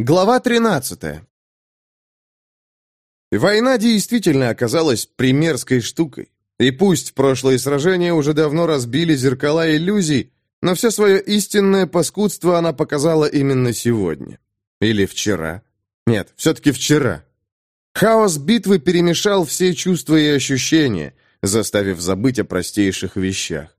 Глава 13. Война действительно оказалась примерской штукой. И пусть прошлые сражения уже давно разбили зеркала иллюзий, но все свое истинное паскудство она показала именно сегодня. Или вчера. Нет, все-таки вчера. Хаос битвы перемешал все чувства и ощущения, заставив забыть о простейших вещах.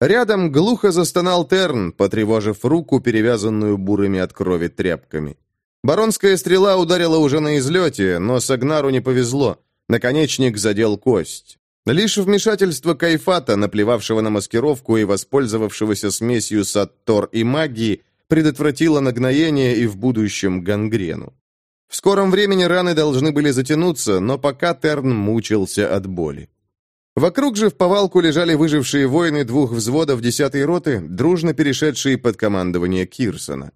Рядом глухо застонал Терн, потревожив руку, перевязанную бурыми от крови тряпками. Баронская стрела ударила уже на излете, но Сагнару не повезло. Наконечник задел кость. Лишь вмешательство Кайфата, наплевавшего на маскировку и воспользовавшегося смесью саттор и магии, предотвратило нагноение и в будущем гангрену. В скором времени раны должны были затянуться, но пока Терн мучился от боли. Вокруг же в повалку лежали выжившие воины двух взводов десятой роты, дружно перешедшие под командование Кирсона.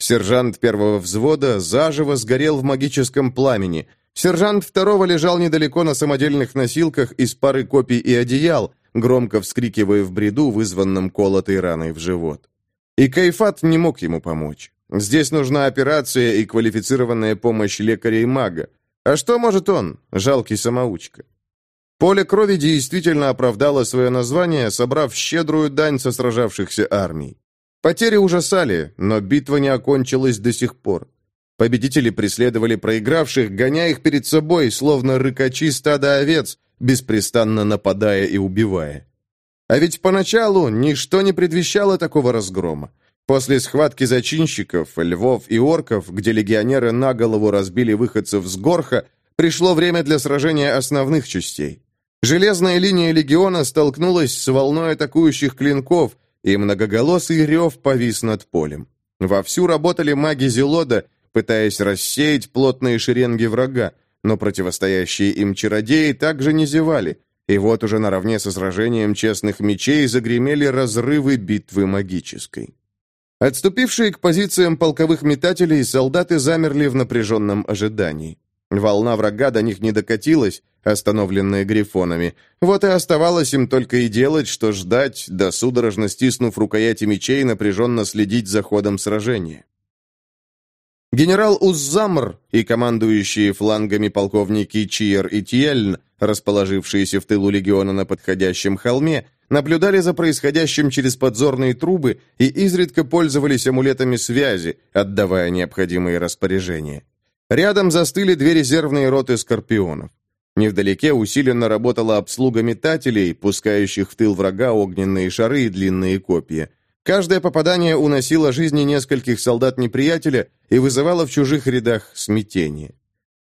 Сержант первого взвода заживо сгорел в магическом пламени. Сержант второго лежал недалеко на самодельных носилках из пары копий и одеял, громко вскрикивая в бреду, вызванном колотой раной в живот. И Кайфат не мог ему помочь. Здесь нужна операция и квалифицированная помощь лекаря и мага. А что может он, жалкий самоучка? Поле крови действительно оправдало свое название, собрав щедрую дань со сражавшихся армий. Потери ужасали, но битва не окончилась до сих пор. Победители преследовали проигравших, гоняя их перед собой, словно рыкачи стада овец, беспрестанно нападая и убивая. А ведь поначалу ничто не предвещало такого разгрома. После схватки зачинщиков, львов и орков, где легионеры на голову разбили выходцев с Горха, пришло время для сражения основных частей. Железная линия легиона столкнулась с волной атакующих клинков, и многоголосый рев повис над полем. Вовсю работали маги Зелода, пытаясь рассеять плотные шеренги врага, но противостоящие им чародеи также не зевали, и вот уже наравне со сражением честных мечей загремели разрывы битвы магической. Отступившие к позициям полковых метателей, солдаты замерли в напряженном ожидании. Волна врага до них не докатилась, остановленная грифонами. Вот и оставалось им только и делать, что ждать, да судорожно стиснув рукояти мечей, напряженно следить за ходом сражения. Генерал Уззамр и командующие флангами полковники Чиер и Тьельн, расположившиеся в тылу легиона на подходящем холме, наблюдали за происходящим через подзорные трубы и изредка пользовались амулетами связи, отдавая необходимые распоряжения. Рядом застыли две резервные роты скорпионов. Невдалеке усиленно работала обслуга метателей, пускающих в тыл врага огненные шары и длинные копья. Каждое попадание уносило жизни нескольких солдат неприятеля и вызывало в чужих рядах смятение.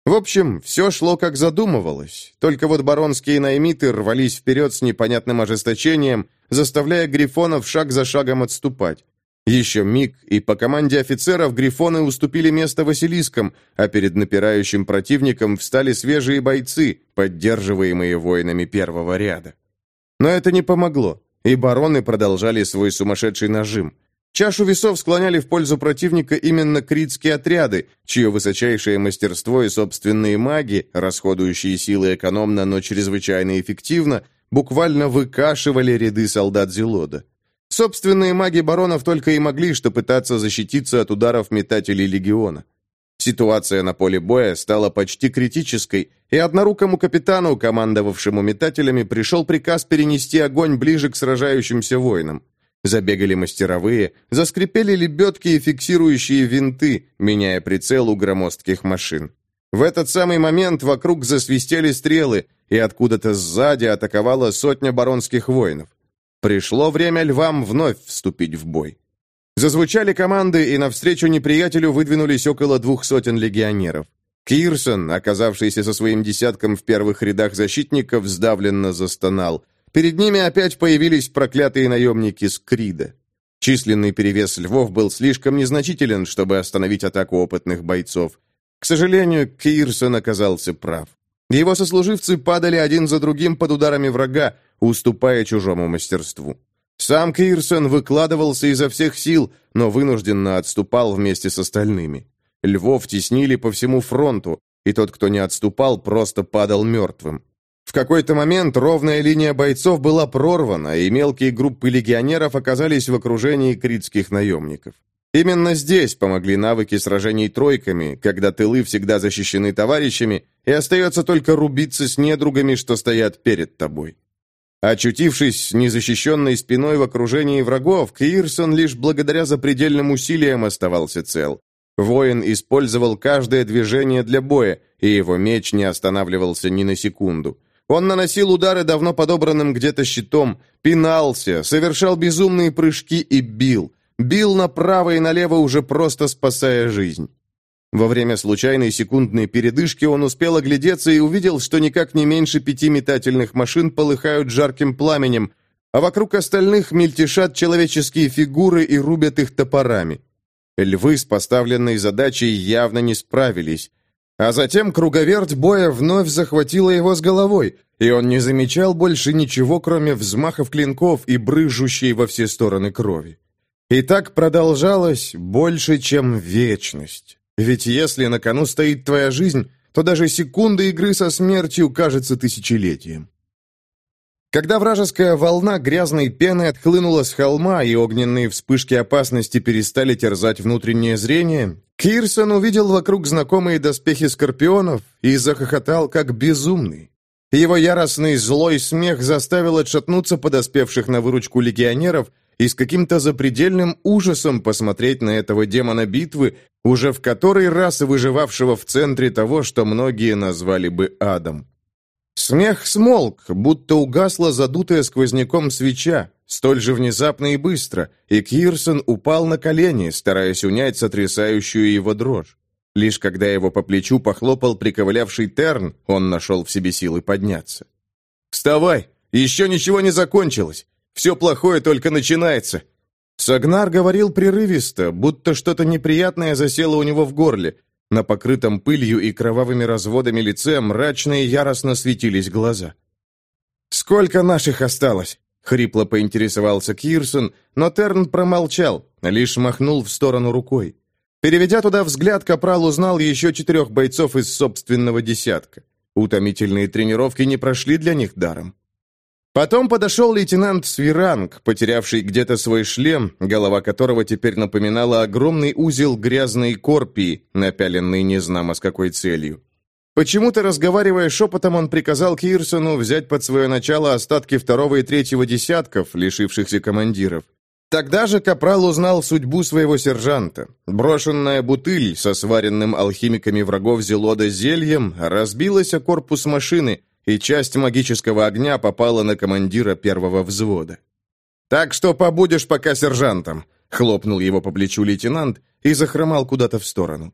В общем, все шло как задумывалось, только вот баронские наймиты рвались вперед с непонятным ожесточением, заставляя грифонов шаг за шагом отступать. Еще миг, и по команде офицеров грифоны уступили место Василискам, а перед напирающим противником встали свежие бойцы, поддерживаемые воинами первого ряда. Но это не помогло, и бароны продолжали свой сумасшедший нажим. Чашу весов склоняли в пользу противника именно критские отряды, чье высочайшее мастерство и собственные маги, расходующие силы экономно, но чрезвычайно эффективно, буквально выкашивали ряды солдат Зелода. Собственные маги баронов только и могли что пытаться защититься от ударов метателей легиона. Ситуация на поле боя стала почти критической, и однорукому капитану, командовавшему метателями, пришел приказ перенести огонь ближе к сражающимся воинам. Забегали мастеровые, заскрипели лебедки и фиксирующие винты, меняя прицел у громоздких машин. В этот самый момент вокруг засвистели стрелы, и откуда-то сзади атаковала сотня баронских воинов. Пришло время львам вновь вступить в бой. Зазвучали команды, и навстречу неприятелю выдвинулись около двух сотен легионеров. Кирсон, оказавшийся со своим десятком в первых рядах защитников, сдавленно застонал. Перед ними опять появились проклятые наемники Скрида. Численный перевес львов был слишком незначителен, чтобы остановить атаку опытных бойцов. К сожалению, Кирсон оказался прав. Его сослуживцы падали один за другим под ударами врага, уступая чужому мастерству. Сам Кирсон выкладывался изо всех сил, но вынужденно отступал вместе с остальными. Львов теснили по всему фронту, и тот, кто не отступал, просто падал мертвым. В какой-то момент ровная линия бойцов была прорвана, и мелкие группы легионеров оказались в окружении критских наемников. Именно здесь помогли навыки сражений тройками, когда тылы всегда защищены товарищами, и остается только рубиться с недругами, что стоят перед тобой. Очутившись незащищенной спиной в окружении врагов, Кирсон лишь благодаря запредельным усилиям оставался цел. Воин использовал каждое движение для боя, и его меч не останавливался ни на секунду. Он наносил удары давно подобранным где-то щитом, пинался, совершал безумные прыжки и бил. Бил направо и налево, уже просто спасая жизнь. Во время случайной секундной передышки он успел оглядеться и увидел, что никак не меньше пяти метательных машин полыхают жарким пламенем, а вокруг остальных мельтешат человеческие фигуры и рубят их топорами. Львы с поставленной задачей явно не справились. А затем круговерть боя вновь захватила его с головой, и он не замечал больше ничего, кроме взмахов клинков и брыжущей во все стороны крови. И так продолжалось больше, чем вечность. Ведь если на кону стоит твоя жизнь, то даже секунда игры со смертью кажется тысячелетием. Когда вражеская волна грязной пены отхлынула с холма и огненные вспышки опасности перестали терзать внутреннее зрение, Кирсон увидел вокруг знакомые доспехи скорпионов и захохотал, как безумный. Его яростный злой смех заставил отшатнуться подоспевших на выручку легионеров и с каким-то запредельным ужасом посмотреть на этого демона битвы, уже в который раз выживавшего в центре того, что многие назвали бы адом. Смех смолк, будто угасла задутая сквозняком свеча, столь же внезапно и быстро, и Кирсон упал на колени, стараясь унять сотрясающую его дрожь. Лишь когда его по плечу похлопал приковылявший Терн, он нашел в себе силы подняться. «Вставай! Еще ничего не закончилось! Все плохое только начинается!» Сагнар говорил прерывисто, будто что-то неприятное засело у него в горле. На покрытом пылью и кровавыми разводами лице мрачно и яростно светились глаза. «Сколько наших осталось?» — хрипло поинтересовался Кирсон, но Терн промолчал, лишь махнул в сторону рукой. Переведя туда взгляд, Капрал узнал еще четырех бойцов из собственного десятка. Утомительные тренировки не прошли для них даром. Потом подошел лейтенант Свиранг, потерявший где-то свой шлем, голова которого теперь напоминала огромный узел грязной корпии, напяленный незнамо с какой целью. Почему-то, разговаривая шепотом, он приказал Кирсону взять под свое начало остатки второго и третьего десятков, лишившихся командиров. Тогда же Капрал узнал судьбу своего сержанта. Брошенная бутыль со сваренным алхимиками врагов Зелода зельем разбилась о корпус машины, и часть магического огня попала на командира первого взвода. «Так что побудешь пока сержантом», — хлопнул его по плечу лейтенант и захромал куда-то в сторону.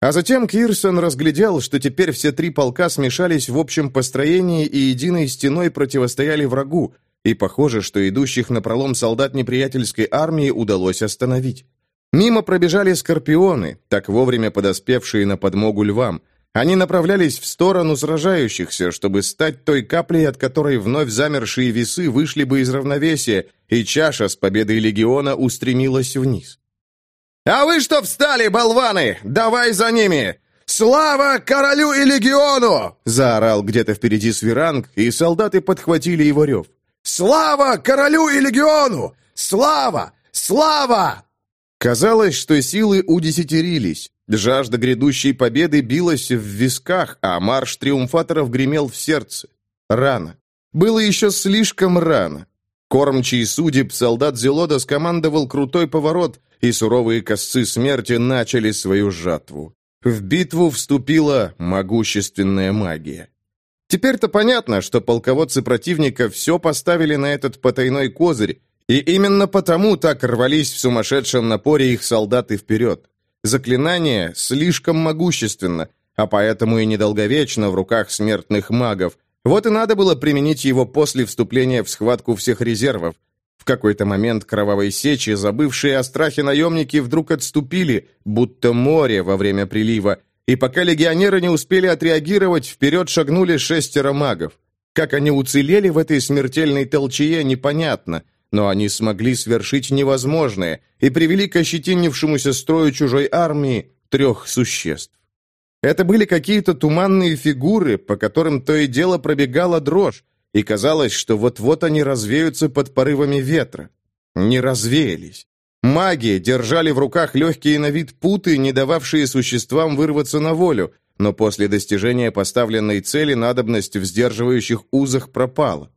А затем Кирсон разглядел, что теперь все три полка смешались в общем построении и единой стеной противостояли врагу, и похоже, что идущих на пролом солдат неприятельской армии удалось остановить. Мимо пробежали скорпионы, так вовремя подоспевшие на подмогу львам, они направлялись в сторону сражающихся, чтобы стать той каплей, от которой вновь замершие весы вышли бы из равновесия, и чаша с победой легиона устремилась вниз. «А вы что встали, болваны? Давай за ними! Слава королю и легиону!» заорал где-то впереди Свиранг, и солдаты подхватили его рев. «Слава королю и легиону! Слава! Слава!» Казалось, что силы удесятерились. Жажда грядущей победы билась в висках, а марш триумфаторов гремел в сердце. Рано. Было еще слишком рано. Кормчий судеб солдат Зелода скомандовал крутой поворот, и суровые косцы смерти начали свою жатву. В битву вступила могущественная магия. Теперь-то понятно, что полководцы противника все поставили на этот потайной козырь, и именно потому так рвались в сумасшедшем напоре их солдаты вперед. Заклинание слишком могущественно, а поэтому и недолговечно в руках смертных магов. Вот и надо было применить его после вступления в схватку всех резервов. В какой-то момент кровавой сечи забывшие о страхе наемники вдруг отступили, будто море во время прилива, и пока легионеры не успели отреагировать, вперед шагнули шестеро магов. Как они уцелели в этой смертельной толчее, непонятно – но они смогли свершить невозможное и привели к ощетинившемуся строю чужой армии трех существ. Это были какие-то туманные фигуры, по которым то и дело пробегала дрожь, и казалось, что вот-вот они развеются под порывами ветра. Не развеялись. Маги держали в руках легкие на вид путы, не дававшие существам вырваться на волю, но после достижения поставленной цели надобность в сдерживающих узах пропала.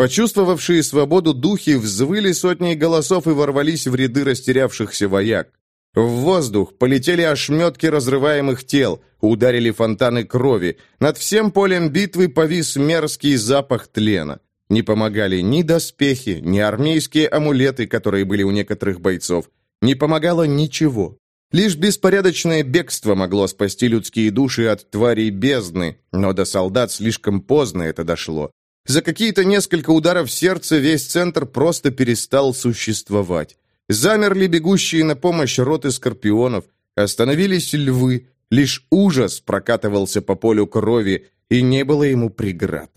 Почувствовавшие свободу духи взвыли сотни голосов и ворвались в ряды растерявшихся вояк. В воздух полетели ошметки разрываемых тел, ударили фонтаны крови. Над всем полем битвы повис мерзкий запах тлена. Не помогали ни доспехи, ни армейские амулеты, которые были у некоторых бойцов. Не помогало ничего. Лишь беспорядочное бегство могло спасти людские души от тварей бездны, но до солдат слишком поздно это дошло. За какие-то несколько ударов сердца весь центр просто перестал существовать. Замерли бегущие на помощь роты скорпионов, остановились львы, лишь ужас прокатывался по полю крови, и не было ему преград.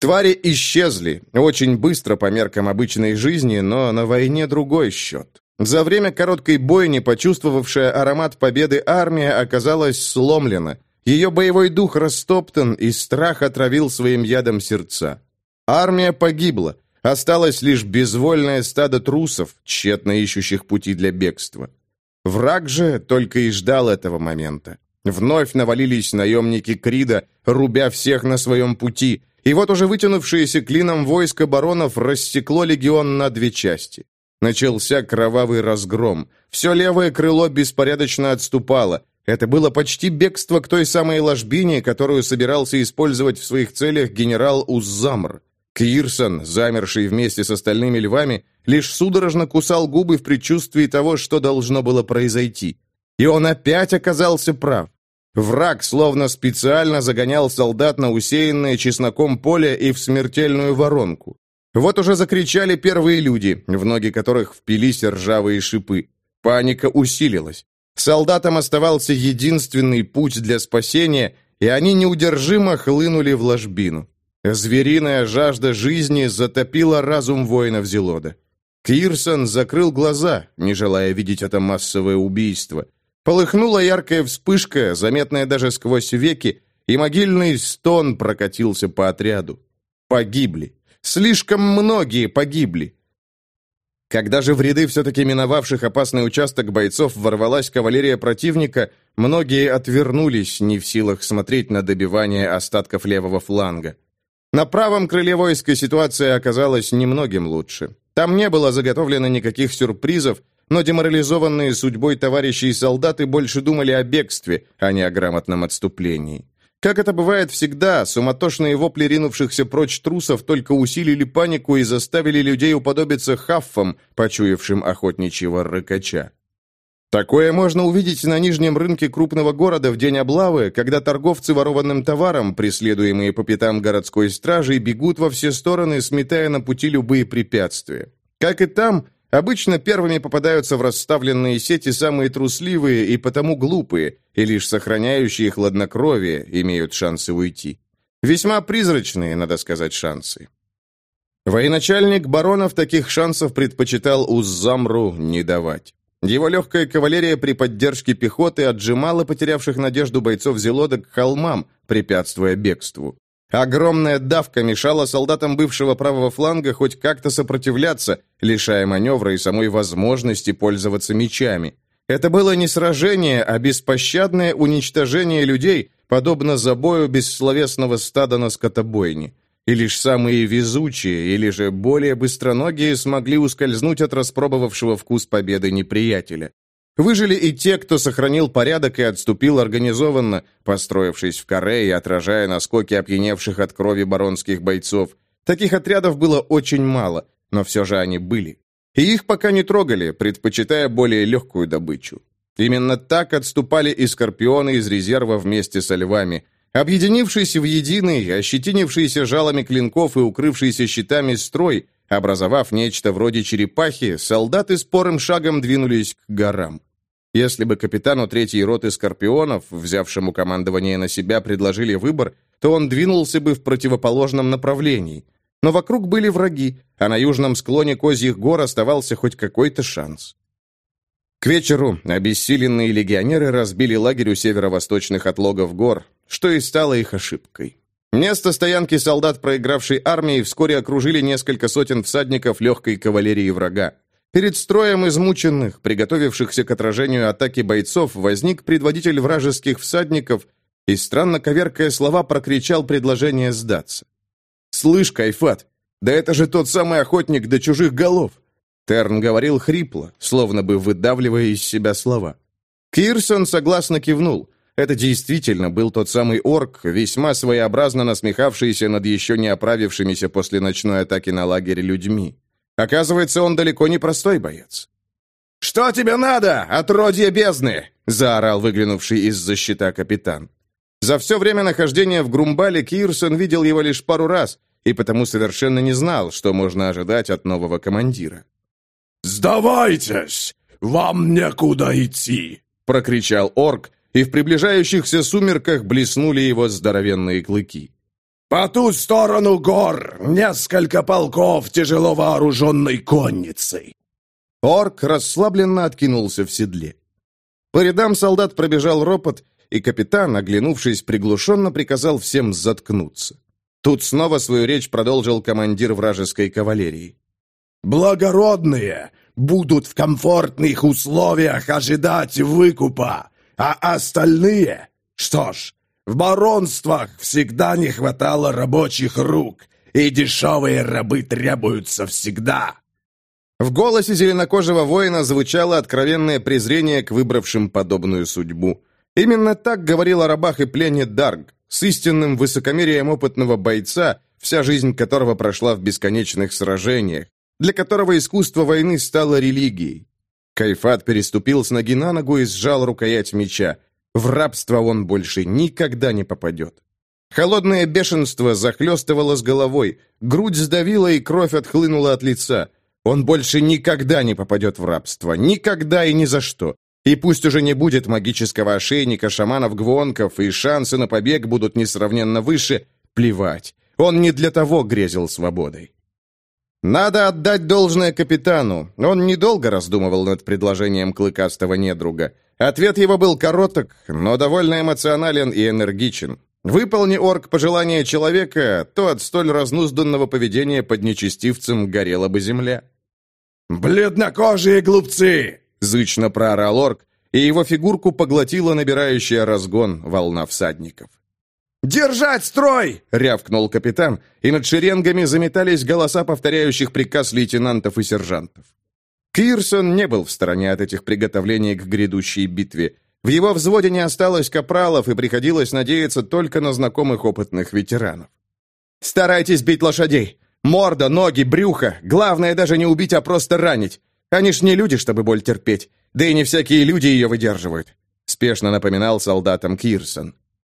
Твари исчезли, очень быстро по меркам обычной жизни, но на войне другой счет. За время короткой бойни, почувствовавшая аромат победы армия оказалась сломлена. Ее боевой дух растоптан, и страх отравил своим ядом сердца. Армия погибла. Осталось лишь безвольное стадо трусов, тщетно ищущих пути для бегства. Враг же только и ждал этого момента. Вновь навалились наемники Крида, рубя всех на своем пути, и вот уже вытянувшееся клином войско баронов рассекло легион на две части. Начался кровавый разгром. Все левое крыло беспорядочно отступало. Это было почти бегство к той самой ложбине, которую собирался использовать в своих целях генерал Уззамр. Кирсон, замерший вместе с остальными львами, лишь судорожно кусал губы в предчувствии того, что должно было произойти. И он опять оказался прав. Враг словно специально загонял солдат на усеянное чесноком поле и в смертельную воронку. Вот уже закричали первые люди, в ноги которых впились ржавые шипы. Паника усилилась. Солдатам оставался единственный путь для спасения, и они неудержимо хлынули в ложбину. Звериная жажда жизни затопила разум воинов Зелода. Кирсон закрыл глаза, не желая видеть это массовое убийство. Полыхнула яркая вспышка, заметная даже сквозь веки, и могильный стон прокатился по отряду. Погибли. Слишком многие погибли. Когда же в ряды все-таки миновавших опасный участок бойцов ворвалась кавалерия противника, многие отвернулись, не в силах смотреть на добивание остатков левого фланга. На правом крыле войска ситуация оказалась немногим лучше. Там не было заготовлено никаких сюрпризов, но деморализованные судьбой товарищей солдаты больше думали о бегстве, а не о грамотном отступлении. Как это бывает всегда, суматошные вопли ринувшихся прочь трусов только усилили панику и заставили людей уподобиться хаффам, почуявшим охотничьего рыкача. Такое можно увидеть на нижнем рынке крупного города в день облавы, когда торговцы ворованным товаром, преследуемые по пятам городской стражей, бегут во все стороны, сметая на пути любые препятствия. Как и там, Обычно первыми попадаются в расставленные сети самые трусливые и потому глупые, и лишь сохраняющие хладнокровие имеют шансы уйти. Весьма призрачные, надо сказать, шансы. Военачальник баронов таких шансов предпочитал Уззамру не давать. Его легкая кавалерия при поддержке пехоты отжимала потерявших надежду бойцов Зелода к холмам, препятствуя бегству. Огромная давка мешала солдатам бывшего правого фланга хоть как-то сопротивляться, лишая маневра и самой возможности пользоваться мечами. Это было не сражение, а беспощадное уничтожение людей, подобно забою бессловесного стада на скотобойне. И лишь самые везучие или же более быстроногие смогли ускользнуть от распробовавшего вкус победы неприятеля. Выжили и те, кто сохранил порядок и отступил организованно, построившись в каре и отражая наскоки опьяневших от крови баронских бойцов. Таких отрядов было очень мало, но все же они были. И их пока не трогали, предпочитая более легкую добычу. Именно так отступали и скорпионы из резерва вместе со львами. Объединившись в единый, ощетинившийся жалами клинков и укрывшийся щитами строй, образовав нечто вроде черепахи, солдаты спорым шагом двинулись к горам. Если бы капитану третьей роты «Скорпионов», взявшему командование на себя, предложили выбор, то он двинулся бы в противоположном направлении. Но вокруг были враги, а на южном склоне Козьих гор оставался хоть какой-то шанс. К вечеру обессиленные легионеры разбили лагерь у северо-восточных отлогов гор, что и стало их ошибкой. Место стоянки солдат проигравшей армии вскоре окружили несколько сотен всадников легкой кавалерии врага. Перед строем измученных, приготовившихся к отражению атаки бойцов, возник предводитель вражеских всадников и, странно коверкая слова, прокричал предложение сдаться. «Слышь, Кайфат, да это же тот самый охотник до чужих голов!» Терн говорил хрипло, словно бы выдавливая из себя слова. Кирсон согласно кивнул. Это действительно был тот самый орк, весьма своеобразно насмехавшийся над еще не оправившимися после ночной атаки на лагерь людьми. Оказывается, он далеко не простой боец. «Что тебе надо, отродье бездны?» — заорал выглянувший из-за щита капитан. За все время нахождения в Грумбале Кирсон видел его лишь пару раз, и потому совершенно не знал, что можно ожидать от нового командира. «Сдавайтесь! Вам некуда идти!» — прокричал орк, и в приближающихся сумерках блеснули его здоровенные клыки. По ту сторону гор несколько полков тяжело вооруженной конницей. Орк расслабленно откинулся в седле. По рядам солдат пробежал ропот, и капитан, оглянувшись, приглушенно приказал всем заткнуться. Тут снова свою речь продолжил командир вражеской кавалерии. «Благородные будут в комфортных условиях ожидать выкупа, а остальные... Что ж, в баронствах всегда не хватало рабочих рук, и дешевые рабы требуются всегда». В голосе зеленокожего воина звучало откровенное презрение к выбравшим подобную судьбу. Именно так говорил о рабах и плене Дарг, с истинным высокомерием опытного бойца, вся жизнь которого прошла в бесконечных сражениях, для которого искусство войны стало религией. Кайфат переступил с ноги на ногу и сжал рукоять меча. В рабство он больше никогда не попадет. Холодное бешенство захлестывало с головой, грудь сдавила и кровь отхлынула от лица. Он больше никогда не попадет в рабство, никогда и ни за что. И пусть уже не будет магического ошейника шаманов-гвонков, и шансы на побег будут несравненно выше, плевать. Он не для того грезил свободой. Надо отдать должное капитану. Он недолго раздумывал над предложением клыкастого недруга. Ответ его был короток, но довольно эмоционален и энергичен. Выполни орк пожелание человека, то от столь разнузданного поведения под нечестивцем горела бы земля. «Бледнокожие глупцы!» — зычно проорал орк, и его фигурку поглотила набирающая разгон волна всадников. «Держать строй!» — рявкнул капитан, и над шеренгами заметались голоса повторяющих приказ лейтенантов и сержантов. Кирсон не был в стороне от этих приготовлений к грядущей битве. В его взводе не осталось капралов, и приходилось надеяться только на знакомых опытных ветеранов. «Старайтесь бить лошадей! Морда, ноги, брюхо! Главное даже не убить, а просто ранить! Они ж не люди, чтобы боль терпеть, да и не всякие люди ее выдерживают!» Спешно напоминал солдатам Кирсон.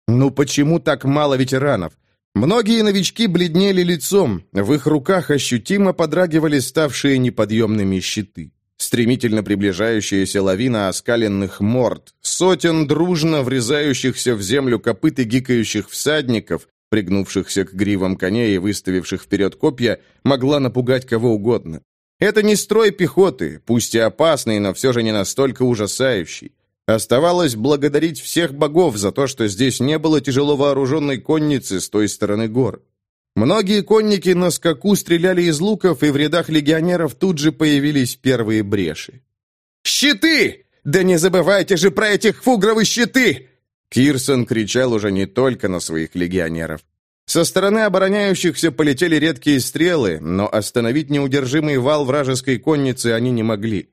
Ну почему так мало ветеранов? Многие новички бледнели лицом, в их руках ощутимо подрагивали ставшие неподъемными щиты. Стремительно приближающаяся лавина оскаленных морд, сотен дружно врезающихся в землю копыт и гикающих всадников, пригнувшихся к гривам коней и выставивших вперед копья, могла напугать кого угодно. Это не строй пехоты, пусть и опасный, но все же не настолько ужасающий. Оставалось благодарить всех богов за то, что здесь не было тяжело вооруженной конницы с той стороны гор. Многие конники на скаку стреляли из луков, и в рядах легионеров тут же появились первые бреши. «Щиты! Да не забывайте же про этих фугровые щиты!» Кирсон кричал уже не только на своих легионеров. Со стороны обороняющихся полетели редкие стрелы, но остановить неудержимый вал вражеской конницы они не могли.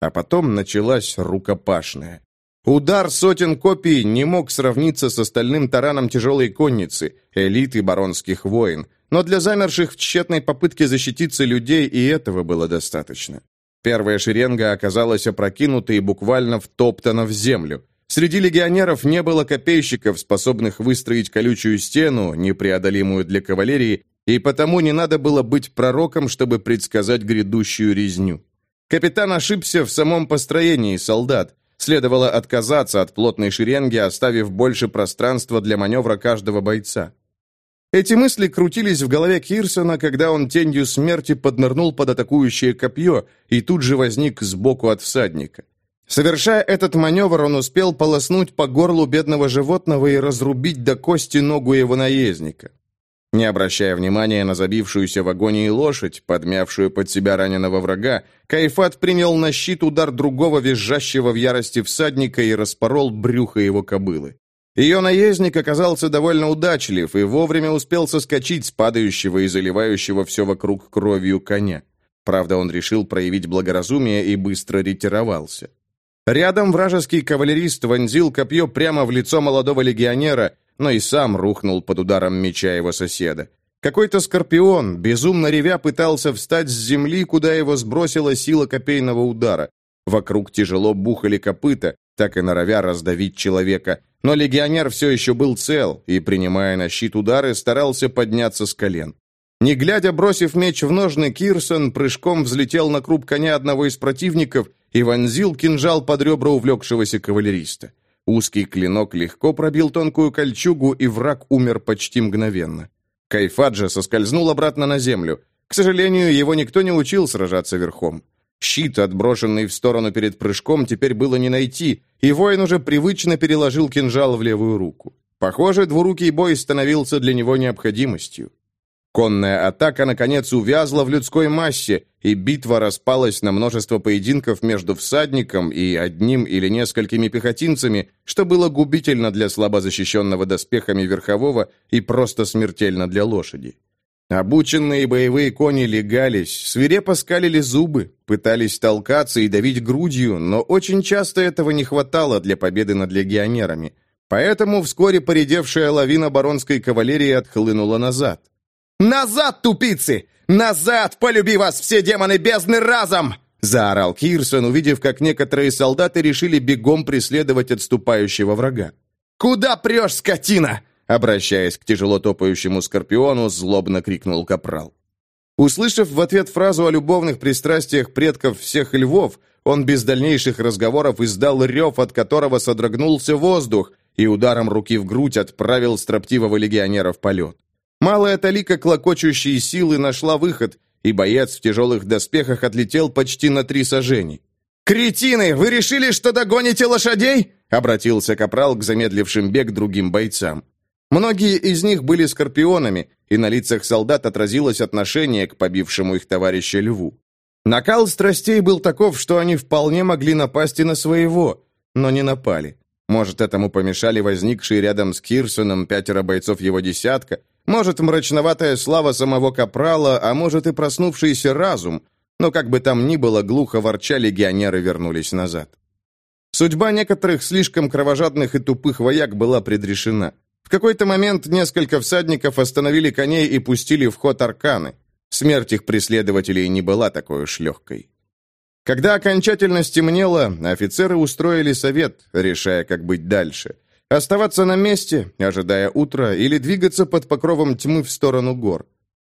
А потом началась рукопашная. Удар сотен копий не мог сравниться с остальным тараном тяжелой конницы, элиты баронских войн, но для замерших в тщетной попытке защититься людей и этого было достаточно. Первая шеренга оказалась опрокинута и буквально втоптана в землю. Среди легионеров не было копейщиков, способных выстроить колючую стену, непреодолимую для кавалерии, и потому не надо было быть пророком, чтобы предсказать грядущую резню. Капитан ошибся в самом построении солдат. Следовало отказаться от плотной шеренги, оставив больше пространства для маневра каждого бойца. Эти мысли крутились в голове Кирсона, когда он тенью смерти поднырнул под атакующее копье и тут же возник сбоку от всадника. Совершая этот маневр, он успел полоснуть по горлу бедного животного и разрубить до кости ногу его наездника. Не обращая внимания на забившуюся в агонии лошадь, подмявшую под себя раненого врага, Кайфат принял на щит удар другого визжащего в ярости всадника и распорол брюхо его кобылы. Ее наездник оказался довольно удачлив и вовремя успел соскочить с падающего и заливающего все вокруг кровью коня. Правда, он решил проявить благоразумие и быстро ретировался. Рядом вражеский кавалерист вонзил копье прямо в лицо молодого легионера, но и сам рухнул под ударом меча его соседа. Какой-то скорпион, безумно ревя, пытался встать с земли, куда его сбросила сила копейного удара. Вокруг тяжело бухали копыта, так и норовя раздавить человека. Но легионер все еще был цел и, принимая на щит удары, старался подняться с колен. Не глядя, бросив меч в ножны, Кирсон прыжком взлетел на круп коня одного из противников и вонзил кинжал под ребра увлекшегося кавалериста. Узкий клинок легко пробил тонкую кольчугу, и враг умер почти мгновенно. Кайфаджа соскользнул обратно на землю. К сожалению, его никто не учил сражаться верхом. Щит, отброшенный в сторону перед прыжком, теперь было не найти, и воин уже привычно переложил кинжал в левую руку. Похоже, двурукий бой становился для него необходимостью. Конная атака, наконец, увязла в людской массе, и битва распалась на множество поединков между всадником и одним или несколькими пехотинцами, что было губительно для слабо защищенного доспехами верхового и просто смертельно для лошади. Обученные боевые кони легались, свирепо скалили зубы, пытались толкаться и давить грудью, но очень часто этого не хватало для победы над легионерами. Поэтому вскоре поредевшая лавина баронской кавалерии отхлынула назад. «Назад, тупицы! Назад, полюби вас все демоны бездны разом!» Заорал Кирсон, увидев, как некоторые солдаты решили бегом преследовать отступающего врага. «Куда прешь, скотина?» Обращаясь к тяжело топающему скорпиону, злобно крикнул капрал. Услышав в ответ фразу о любовных пристрастиях предков всех львов, он без дальнейших разговоров издал рев, от которого содрогнулся воздух, и ударом руки в грудь отправил строптивого легионера в полет. Малая талика клокочущей силы нашла выход, и боец в тяжелых доспехах отлетел почти на три сажений. «Кретины, вы решили, что догоните лошадей?» обратился капрал к замедлившим бег другим бойцам. Многие из них были скорпионами, и на лицах солдат отразилось отношение к побившему их товарища льву. Накал страстей был таков, что они вполне могли напасть и на своего, но не напали. Может, этому помешали возникшие рядом с Кирсоном пятеро бойцов его десятка, может, мрачноватая слава самого Капрала, а может и проснувшийся разум, но как бы там ни было, глухо ворча легионеры вернулись назад. Судьба некоторых слишком кровожадных и тупых вояк была предрешена. В какой-то момент несколько всадников остановили коней и пустили в ход арканы. Смерть их преследователей не была такой уж легкой. Когда окончательно стемнело, офицеры устроили совет, решая, как быть дальше. Оставаться на месте, ожидая утра, или двигаться под покровом тьмы в сторону гор.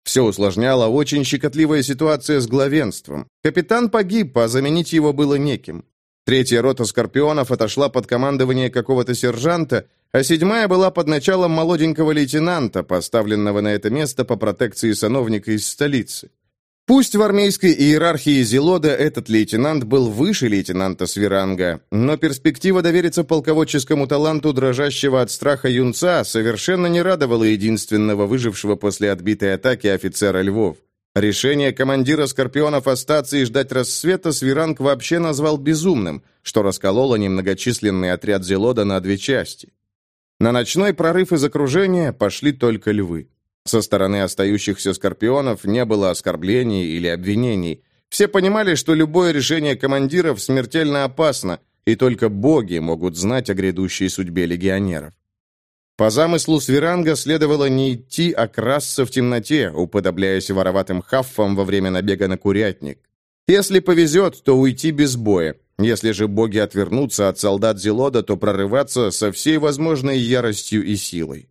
Все усложняла очень щекотливая ситуация с главенством. Капитан погиб, а заменить его было неким. Третья рота скорпионов отошла под командование какого-то сержанта, а седьмая была под началом молоденького лейтенанта, поставленного на это место по протекции сановника из столицы. Пусть в армейской иерархии Зелода этот лейтенант был выше лейтенанта Свиранга, но перспектива довериться полководческому таланту дрожащего от страха юнца совершенно не радовала единственного выжившего после отбитой атаки офицера Львов. Решение командира «Скорпионов» остаться и ждать рассвета Свиранг вообще назвал безумным, что раскололо немногочисленный отряд Зелода на две части. На ночной прорыв из окружения пошли только львы. Со стороны остающихся скорпионов не было оскорблений или обвинений. Все понимали, что любое решение командиров смертельно опасно, и только боги могут знать о грядущей судьбе легионеров. По замыслу Свиранга следовало не идти, а красться в темноте, уподобляясь вороватым хаффам во время набега на курятник. Если повезет, то уйти без боя. Если же боги отвернутся от солдат Зелода, то прорываться со всей возможной яростью и силой.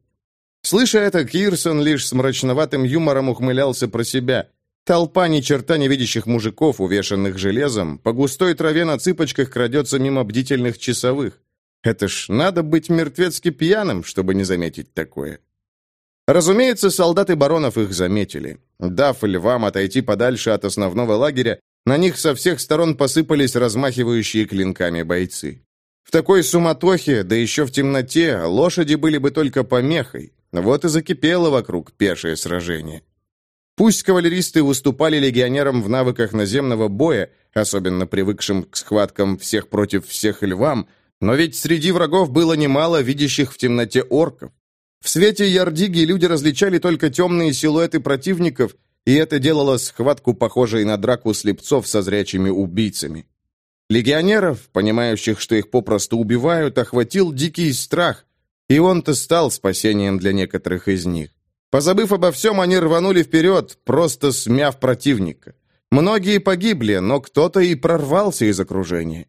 Слыша это, Кирсон лишь с мрачноватым юмором ухмылялся про себя. Толпа ни черта не видящих мужиков, увешанных железом, по густой траве на цыпочках крадется мимо бдительных часовых. Это ж надо быть мертвецки пьяным, чтобы не заметить такое. Разумеется, солдаты баронов их заметили. Дав львам отойти подальше от основного лагеря, на них со всех сторон посыпались размахивающие клинками бойцы. В такой суматохе, да еще в темноте, лошади были бы только помехой. Вот и закипело вокруг пешее сражение. Пусть кавалеристы выступали легионерам в навыках наземного боя, особенно привыкшим к схваткам всех против всех львам, но ведь среди врагов было немало видящих в темноте орков. В свете ярдиги люди различали только темные силуэты противников, и это делало схватку похожей на драку слепцов со зрячими убийцами. Легионеров, понимающих, что их попросту убивают, охватил дикий страх, и он-то стал спасением для некоторых из них. Позабыв обо всем, они рванули вперед, просто смяв противника. Многие погибли, но кто-то и прорвался из окружения.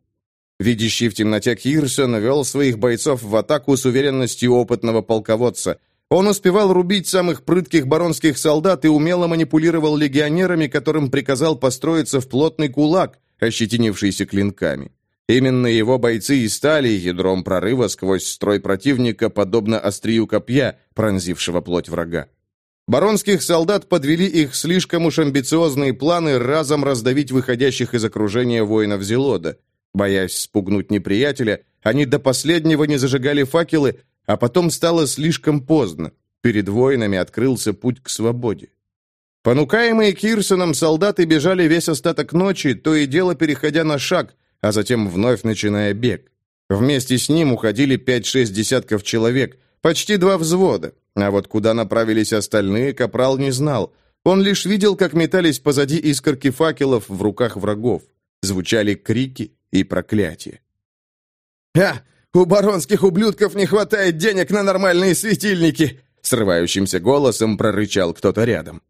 Видящий в темноте Кирсон вел своих бойцов в атаку с уверенностью опытного полководца. Он успевал рубить самых прытких баронских солдат и умело манипулировал легионерами, которым приказал построиться в плотный кулак, ощетинившийся клинками. Именно его бойцы и стали ядром прорыва сквозь строй противника, подобно острию копья, пронзившего плоть врага. Баронских солдат подвели их слишком уж амбициозные планы разом раздавить выходящих из окружения воинов Зелода. Боясь спугнуть неприятеля, они до последнего не зажигали факелы, а потом стало слишком поздно. Перед воинами открылся путь к свободе. Понукаемые Кирсоном солдаты бежали весь остаток ночи, то и дело переходя на шаг, а затем вновь начиная бег. Вместе с ним уходили пять-шесть десятков человек, почти два взвода, а вот куда направились остальные, Капрал не знал. Он лишь видел, как метались позади искорки факелов в руках врагов. Звучали крики, и проклятие. «А, у баронских ублюдков не хватает денег на нормальные светильники!» Срывающимся голосом прорычал кто-то рядом.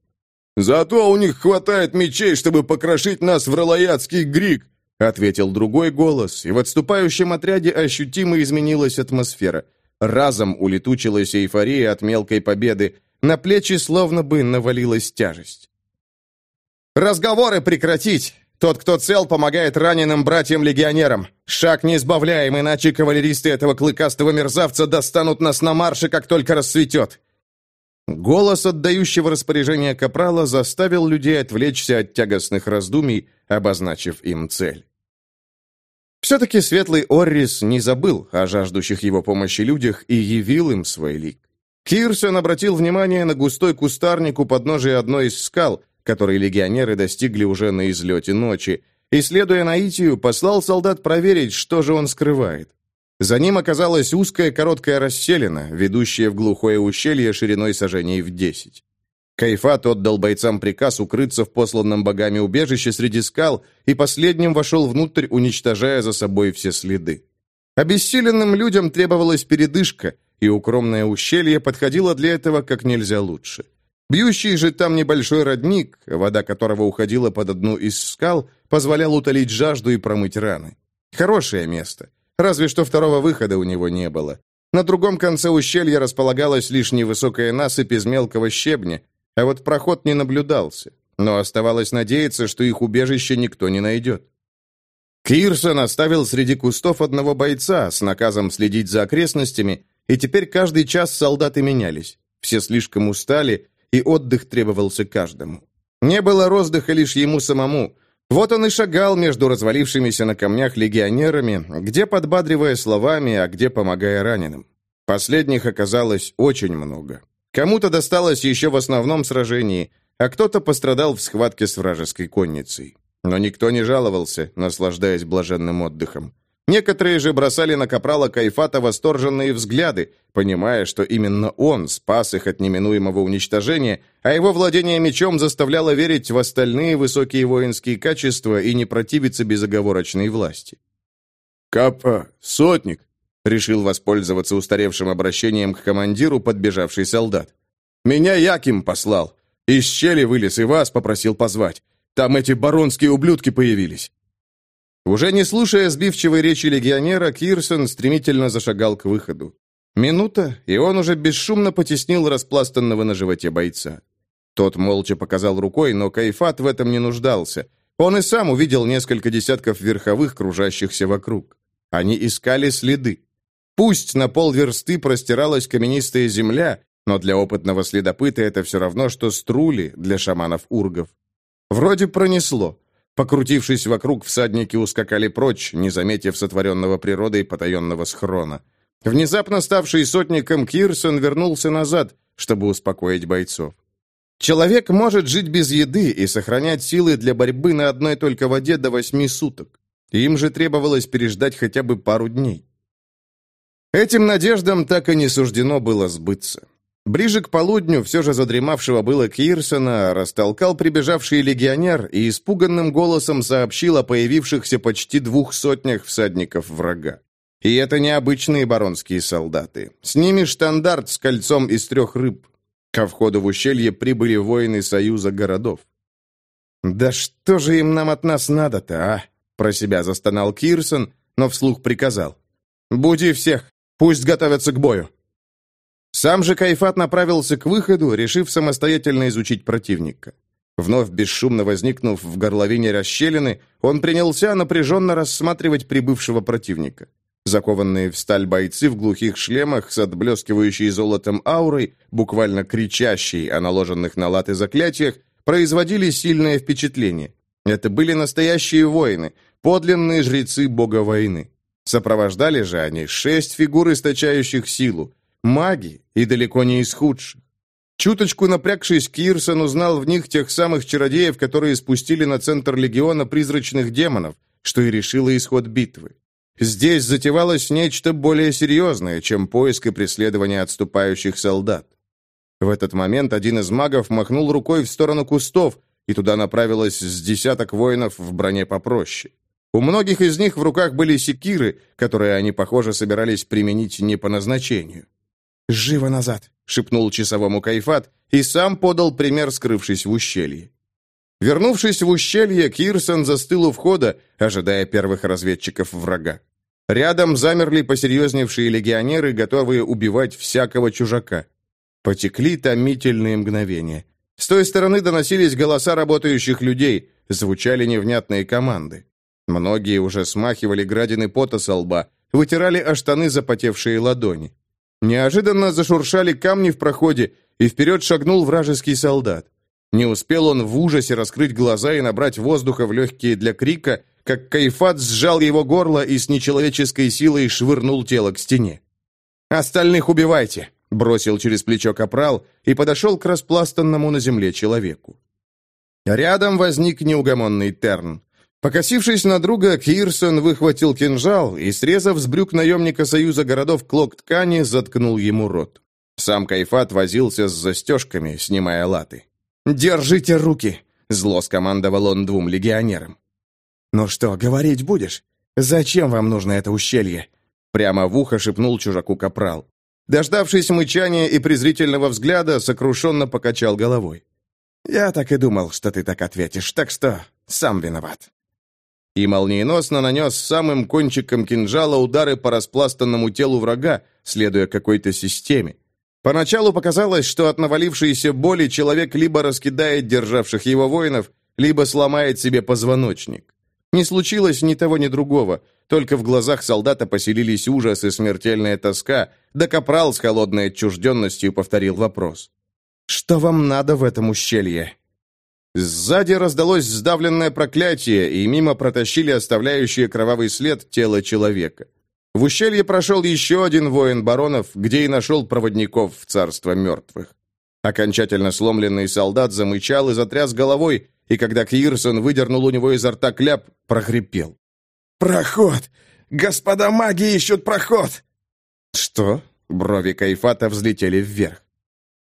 «Зато у них хватает мечей, чтобы покрошить нас в ралаятский грик!» Ответил другой голос, и в отступающем отряде ощутимо изменилась атмосфера. Разом улетучилась эйфория от мелкой победы, на плечи словно бы навалилась тяжесть. «Разговоры прекратить! Тот, кто цел, помогает раненым братьям-легионерам. Шаг не избавляем, иначе кавалеристы этого клыкастого мерзавца достанут нас на марше, как только рассветет». Голос отдающего распоряжение капрала заставил людей отвлечься от тягостных раздумий, обозначив им цель. Все-таки Светлый Оррис не забыл о жаждущих его помощи людях и явил им свой лик. Кирсон обратил внимание на густой кустарник у подножия одной из скал, который легионеры достигли уже на излете ночи, и, следуя наитию, послал солдат проверить, что же он скрывает. За ним оказалась узкая короткая расселена, ведущая в глухое ущелье шириной сажений в десять. Кайфат отдал бойцам приказ укрыться в посланном богами убежище среди скал и последним вошел внутрь, уничтожая за собой все следы. Обессиленным людям требовалась передышка, и укромное ущелье подходило для этого как нельзя лучше. Бьющий же там небольшой родник, вода которого уходила под одну из скал, позволял утолить жажду и промыть раны. Хорошее место. Разве что второго выхода у него не было. На другом конце ущелья располагалась лишь невысокая насыпь из мелкого щебня, а вот проход не наблюдался. Но оставалось надеяться, что их убежище никто не найдет. Кирсон оставил среди кустов одного бойца с наказом следить за окрестностями, и теперь каждый час солдаты менялись. Все слишком устали, и отдых требовался каждому. Не было роздыха лишь ему самому. Вот он и шагал между развалившимися на камнях легионерами, где подбадривая словами, а где помогая раненым. Последних оказалось очень много. Кому-то досталось еще в основном сражении, а кто-то пострадал в схватке с вражеской конницей. Но никто не жаловался, наслаждаясь блаженным отдыхом. Некоторые же бросали на капрала Кайфата восторженные взгляды, понимая, что именно он спас их от неминуемого уничтожения, а его владение мечом заставляло верить в остальные высокие воинские качества и не противиться безоговорочной власти. «Капа, сотник!» — решил воспользоваться устаревшим обращением к командиру подбежавший солдат. «Меня Яким послал. Из щели вылез и вас попросил позвать. Там эти баронские ублюдки появились». Уже не слушая сбивчивой речи легионера, Кирсон стремительно зашагал к выходу. Минута, и он уже бесшумно потеснил распластанного на животе бойца. Тот молча показал рукой, но Кайфат в этом не нуждался. Он и сам увидел несколько десятков верховых, кружащихся вокруг. Они искали следы. Пусть на полверсты простиралась каменистая земля, но для опытного следопыта это все равно, что струли для шаманов-ургов. Вроде пронесло. Покрутившись вокруг, всадники ускакали прочь, не заметив сотворенного природой потаенного схрона. Внезапно ставший сотником Кирсон вернулся назад, чтобы успокоить бойцов. Человек может жить без еды и сохранять силы для борьбы на одной только воде до восьми суток. Им же требовалось переждать хотя бы пару дней. Этим надеждам так и не суждено было сбыться. Ближе к полудню все же задремавшего было Кирсона растолкал прибежавший легионер и испуганным голосом сообщил о появившихся почти двух сотнях всадников врага. И это не обычные баронские солдаты. С ними штандарт с кольцом из трех рыб. Ко входу в ущелье прибыли воины Союза городов. «Да что же им нам от нас надо-то, а?» Про себя застонал Кирсон, но вслух приказал. «Буди всех, пусть готовятся к бою». Сам же Кайфат направился к выходу, решив самостоятельно изучить противника. Вновь бесшумно возникнув в горловине расщелины, он принялся напряженно рассматривать прибывшего противника. Закованные в сталь бойцы в глухих шлемах с отблескивающей золотом аурой, буквально кричащей о наложенных на латы заклятиях, производили сильное впечатление. Это были настоящие воины, подлинные жрецы бога войны. Сопровождали же они шесть фигур, источающих силу, маги и далеко не из худших. Чуточку напрягшись, Кирсон узнал в них тех самых чародеев, которые спустили на центр легиона призрачных демонов, что и решило исход битвы. Здесь затевалось нечто более серьезное, чем поиск и преследование отступающих солдат. В этот момент один из магов махнул рукой в сторону кустов, и туда направилось с десяток воинов в броне попроще. У многих из них в руках были секиры, которые они, похоже, собирались применить не по назначению. «Живо назад!» — шепнул часовому Кайфат и сам подал пример, скрывшись в ущелье. Вернувшись в ущелье, Кирсон застыл у входа, ожидая первых разведчиков врага. Рядом замерли посерьезневшие легионеры, готовые убивать всякого чужака. Потекли томительные мгновения. С той стороны доносились голоса работающих людей, звучали невнятные команды. Многие уже смахивали градины пота со лба, вытирали о штаны запотевшие ладони. Неожиданно зашуршали камни в проходе, и вперед шагнул вражеский солдат. Не успел он в ужасе раскрыть глаза и набрать воздуха в легкие для крика, как Кайфат сжал его горло и с нечеловеческой силой швырнул тело к стене. «Остальных убивайте!» — бросил через плечо капрал и подошел к распластанному на земле человеку. Рядом возник неугомонный Терн. Покосившись на друга, Кирсон выхватил кинжал и, срезав с брюк наемника Союза городов клок ткани, заткнул ему рот. Сам Кайфат возился с застежками, снимая латы. «Держите руки!» — зло скомандовал он двум легионерам. «Ну что, говорить будешь? Зачем вам нужно это ущелье?» Прямо в ухо шепнул чужаку капрал. Дождавшись мычания и презрительного взгляда, сокрушенно покачал головой. «Я так и думал, что ты так ответишь, так что сам виноват». И молниеносно нанес самым кончиком кинжала удары по распластанному телу врага, следуя какой-то системе. Поначалу показалось, что от навалившейся боли человек либо раскидает державших его воинов, либо сломает себе позвоночник. Не случилось ни того, ни другого, только в глазах солдата поселились ужас и смертельная тоска, да капрал с холодной отчужденностью повторил вопрос. «Что вам надо в этом ущелье?» Сзади раздалось сдавленное проклятие, и мимо протащили оставляющее кровавый след тело человека. В ущелье прошел еще один воин баронов, где и нашел проводников в царство мертвых. Окончательно сломленный солдат замычал и затряс головой, и когда Кирсон выдернул у него изо рта кляп, прохрипел. «Проход! Господа маги ищут проход!» «Что?» — брови Кайфата взлетели вверх.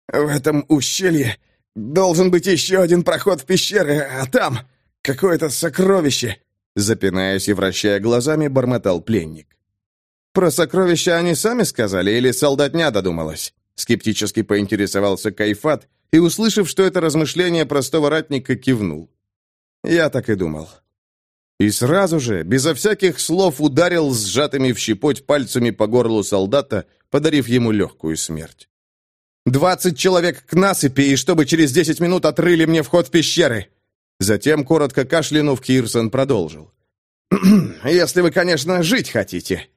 «В этом ущелье должен быть еще один проход в пещеры, а там какое-то сокровище!» Запинаясь и вращая глазами, бормотал пленник. «Про сокровища они сами сказали, или солдатня додумалась?» Скептически поинтересовался Кайфат, и, услышав, что это размышление простого ратника, кивнул. Я так и думал. И сразу же, безо всяких слов, ударил сжатыми в щепоть пальцами по горлу солдата, подарив ему легкую смерть. «Двадцать человек к насыпи, и чтобы через десять минут отрыли мне вход в пещеры!» Затем, коротко кашлянув, Кирсон продолжил. «Если вы, конечно, жить хотите!»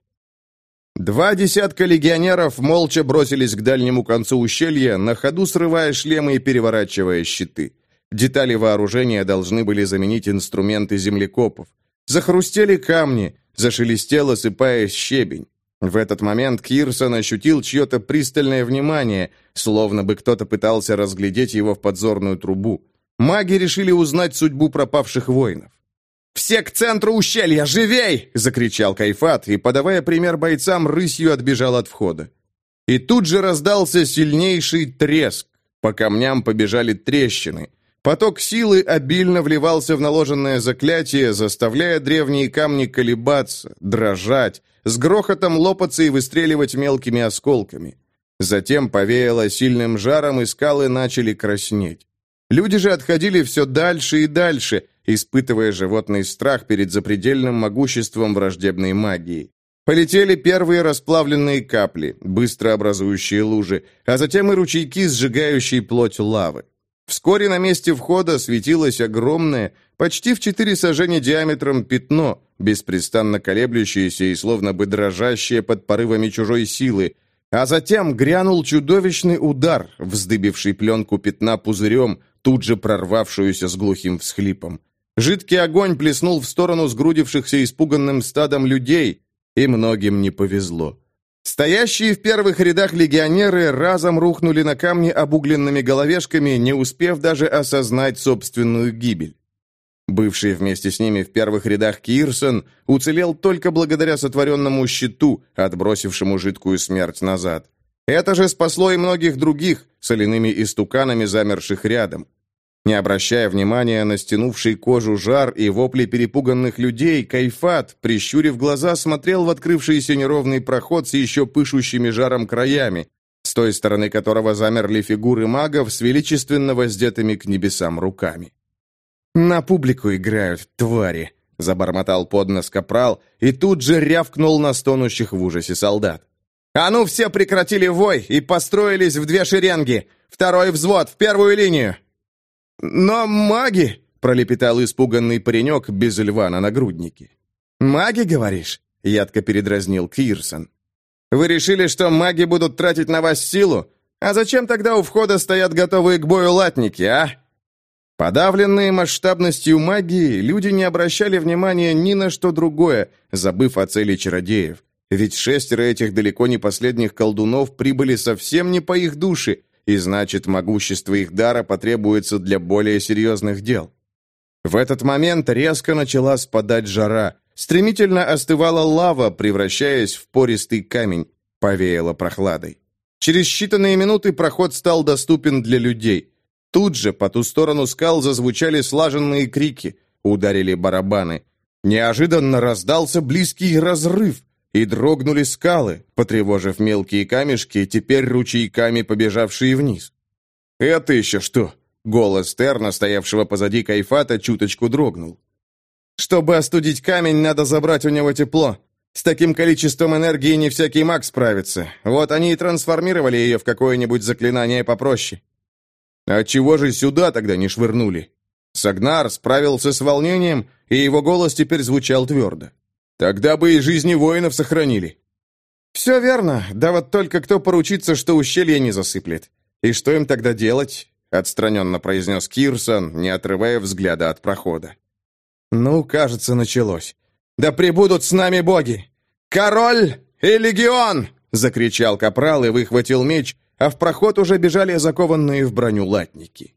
Два десятка легионеров молча бросились к дальнему концу ущелья, на ходу срывая шлемы и переворачивая щиты. Детали вооружения должны были заменить инструменты землекопов. Захрустели камни, зашелестел, осыпаясь щебень. В этот момент Кирсон ощутил чье-то пристальное внимание, словно бы кто-то пытался разглядеть его в подзорную трубу. Маги решили узнать судьбу пропавших воинов. «Все к центру ущелья! Живей!» — закричал Кайфат, и, подавая пример бойцам, рысью отбежал от входа. И тут же раздался сильнейший треск. По камням побежали трещины. Поток силы обильно вливался в наложенное заклятие, заставляя древние камни колебаться, дрожать, с грохотом лопаться и выстреливать мелкими осколками. Затем повеяло сильным жаром, и скалы начали краснеть. Люди же отходили все дальше и дальше, испытывая животный страх перед запредельным могуществом враждебной магии. Полетели первые расплавленные капли, быстро образующие лужи, а затем и ручейки, сжигающие плоть лавы. Вскоре на месте входа светилось огромное, почти в четыре сажения диаметром пятно, беспрестанно колеблющееся и словно бы дрожащее под порывами чужой силы, а затем грянул чудовищный удар, вздыбивший пленку пятна пузырем, тут же прорвавшуюся с глухим всхлипом. Жидкий огонь плеснул в сторону сгрудившихся испуганным стадом людей, и многим не повезло. Стоящие в первых рядах легионеры разом рухнули на камни обугленными головешками, не успев даже осознать собственную гибель. Бывший вместе с ними в первых рядах Кирсон уцелел только благодаря сотворенному щиту, отбросившему жидкую смерть назад. Это же спасло и многих других, соляными истуканами, замерших рядом. Не обращая внимания на стянувший кожу жар и вопли перепуганных людей, Кайфат, прищурив глаза, смотрел в открывшийся неровный проход с еще пышущими жаром краями, с той стороны которого замерли фигуры магов с величественно воздетыми к небесам руками. «На публику играют, твари!» — забормотал поднос капрал и тут же рявкнул на стонущих в ужасе солдат. «А ну все прекратили вой и построились в две шеренги! Второй взвод, в первую линию!» «Но маги!» — пролепетал испуганный паренек без льва на нагруднике. «Маги, говоришь?» — ядко передразнил Кирсон. «Вы решили, что маги будут тратить на вас силу? А зачем тогда у входа стоят готовые к бою латники, а?» Подавленные масштабностью магии, люди не обращали внимания ни на что другое, забыв о цели чародеев. Ведь шестеро этих далеко не последних колдунов прибыли совсем не по их душе, и значит, могущество их дара потребуется для более серьезных дел. В этот момент резко начала спадать жара, стремительно остывала лава, превращаясь в пористый камень, повеяла прохладой. Через считанные минуты проход стал доступен для людей. Тут же по ту сторону скал зазвучали слаженные крики, ударили барабаны. Неожиданно раздался близкий разрыв, и дрогнули скалы, потревожив мелкие камешки, теперь ручейками побежавшие вниз. «Это еще что?» Голос Терна, стоявшего позади Кайфата, чуточку дрогнул. «Чтобы остудить камень, надо забрать у него тепло. С таким количеством энергии не всякий маг справится. Вот они и трансформировали ее в какое-нибудь заклинание попроще». «А чего же сюда тогда не швырнули?» Сагнар справился с волнением, и его голос теперь звучал твердо. Тогда бы и жизни воинов сохранили. Все верно, да вот только кто поручится, что ущелье не засыплет. И что им тогда делать? Отстраненно произнес Кирсон, не отрывая взгляда от прохода. Ну, кажется, началось. Да пребудут с нами боги! Король и легион! Закричал капрал и выхватил меч, а в проход уже бежали закованные в броню латники.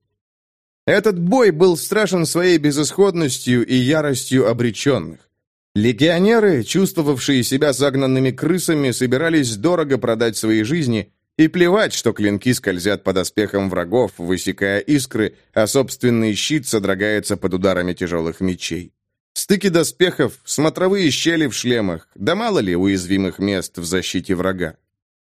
Этот бой был страшен своей безысходностью и яростью обреченных. Легионеры, чувствовавшие себя загнанными крысами, собирались дорого продать свои жизни и плевать, что клинки скользят под оспехом врагов, высекая искры, а собственный щит содрогается под ударами тяжелых мечей. Стыки доспехов, смотровые щели в шлемах, да мало ли уязвимых мест в защите врага.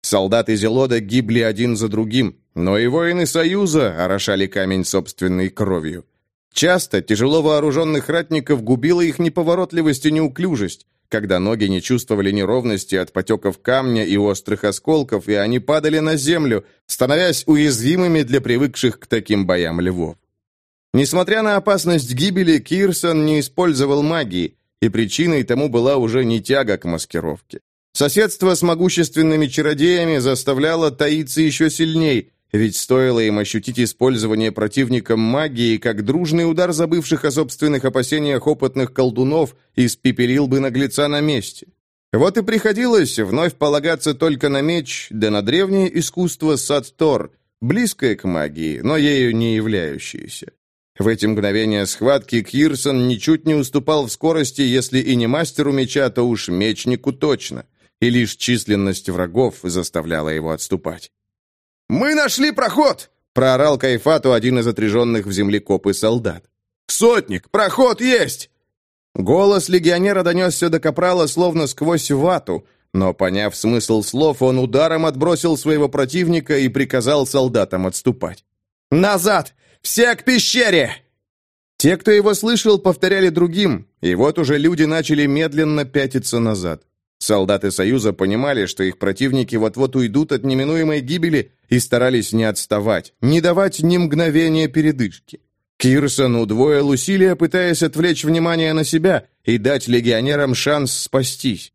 Солдаты Зелода гибли один за другим, но и воины Союза орошали камень собственной кровью. Часто тяжело вооруженных ратников губила их неповоротливость и неуклюжесть, когда ноги не чувствовали неровности от потеков камня и острых осколков, и они падали на землю, становясь уязвимыми для привыкших к таким боям львов. Несмотря на опасность гибели, Кирсон не использовал магии, и причиной тому была уже не тяга к маскировке. Соседство с могущественными чародеями заставляло таиться еще сильней, ведь стоило им ощутить использование противником магии, как дружный удар забывших о собственных опасениях опытных колдунов испепелил бы наглеца на месте. Вот и приходилось вновь полагаться только на меч, да на древнее искусство Саттор, близкое к магии, но ею не являющееся. В эти мгновения схватки Кирсон ничуть не уступал в скорости, если и не мастеру меча, то уж мечнику точно, и лишь численность врагов заставляла его отступать. «Мы нашли проход!» — проорал Кайфату один из отряженных в землекопы солдат. «Сотник, проход есть!» Голос легионера донесся до капрала словно сквозь вату, но, поняв смысл слов, он ударом отбросил своего противника и приказал солдатам отступать. «Назад! Все к пещере!» Те, кто его слышал, повторяли другим, и вот уже люди начали медленно пятиться назад. Солдаты Союза понимали, что их противники вот-вот уйдут от неминуемой гибели и старались не отставать, не давать ни мгновения передышки. Кирсон удвоил усилия, пытаясь отвлечь внимание на себя и дать легионерам шанс спастись.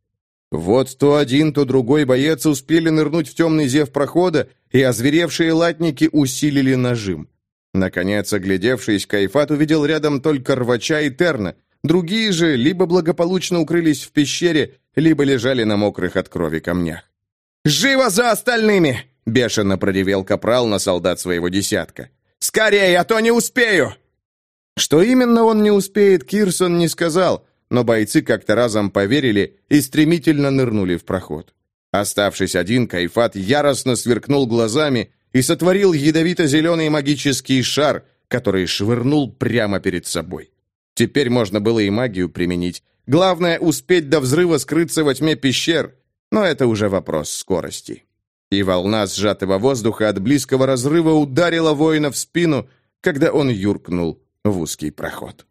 Вот то один, то другой боец успели нырнуть в темный зев прохода, и озверевшие латники усилили нажим. Наконец, оглядевшись, Кайфат увидел рядом только рвача и терна. Другие же либо благополучно укрылись в пещере, либо лежали на мокрых от крови камнях. «Живо за остальными!» — бешено продевел капрал на солдат своего десятка. «Скорее, а то не успею!» Что именно он не успеет, Кирсон не сказал, но бойцы как-то разом поверили и стремительно нырнули в проход. Оставшись один, Кайфат яростно сверкнул глазами и сотворил ядовито-зеленый магический шар, который швырнул прямо перед собой. Теперь можно было и магию применить. Главное — успеть до взрыва скрыться во тьме пещер, но это уже вопрос скорости и волна сжатого воздуха от близкого разрыва ударила воина в спину, когда он юркнул в узкий проход.